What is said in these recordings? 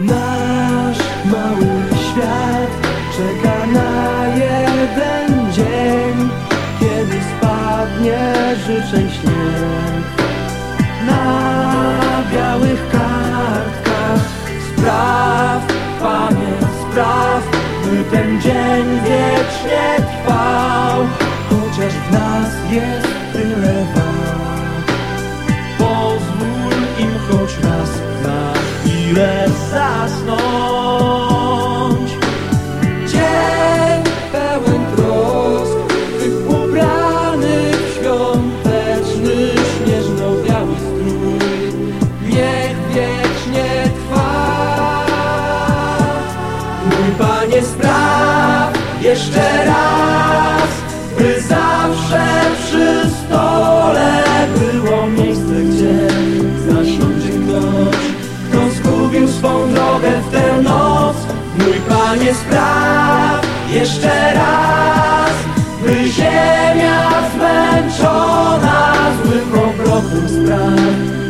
Nasz mały świat czeka na jeden dzień, kiedy spadnie życzeń śnieg. Na białych kartkach spraw, Panie, spraw, by ten dzień wiecznie trwał, chociaż w nas jest zasnąć. Dzień pełen trosk, tych ubranych świąteczny śnieżno-biały strój. Niech wiecznie trwa. Mój Panie spraw jeszcze raz, Mój Panie spraw jeszcze raz, by ziemia zmęczona złym obrotem spraw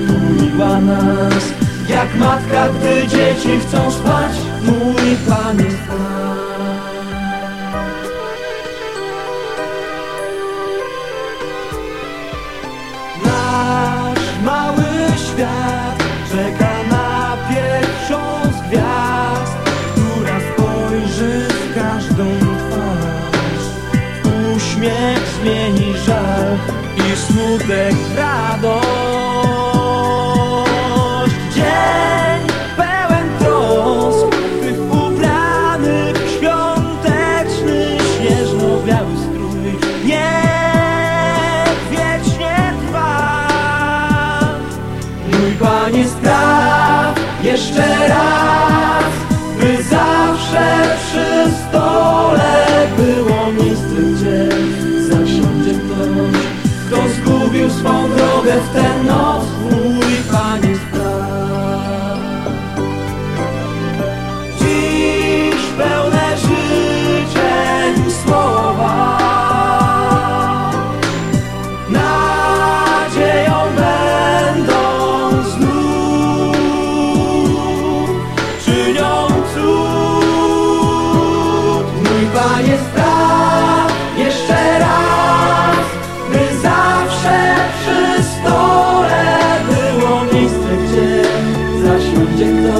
tuliła nas, jak matka, gdy dzieci chcą spać. Mój. Nasz Zmieni żal i smutek radość. Panie spraw jeszcze raz By zawsze przy stole Było miejsce, gdzie zasiądzie